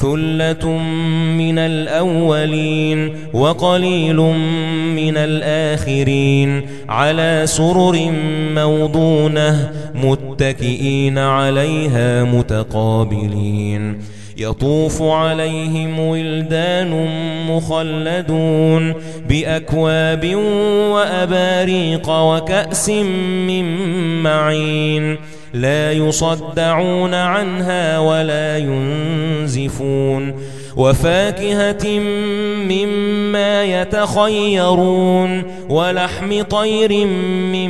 ثلة من الأولين وقليل من الآخرين على سرر موضونة متكئين عليها متقابلين يطوف عليهم ولدان مخلدون بأكواب وأباريق وكأس من معين لا يصدعون عنها ولا ينزفون وفاكهة مما يتخيرون ولحم طير مما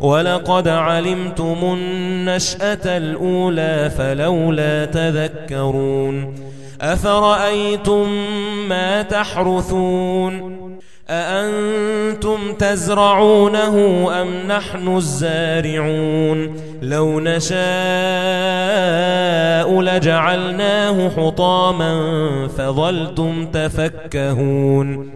ولقد علمتم النشأة الأولى فلولا تذكرون أفرأيتم ما تحرثون أأنتم تزرعونه أم نحن الزارعون لو نشاء لجعلناه حطاما فظلتم تفكهون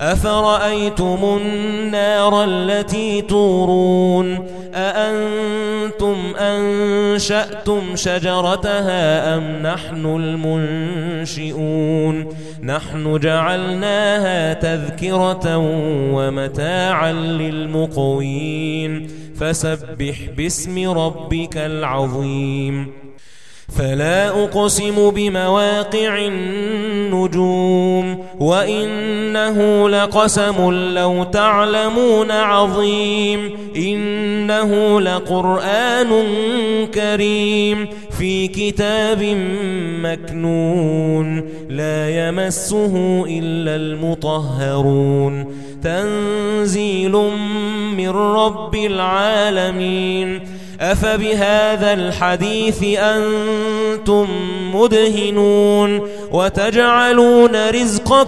أفرأيتم النار التي تورون أأنتم أنشأتم شجرتها أم نحن المنشئون نحن جعلناها تذكرة ومتاعا للمقوين فسبح باسم ربك العظيم فلا أقسم بمواقع النجوم وإنه لقسم لو تعلمون عظيم إنه لقرآن كريم في كتاب مكنون لا يمسه إلا المطهرون تنزيل من رب العالمين أفبهذا الحديث أنتم مدهنون وتجعلون رزقكم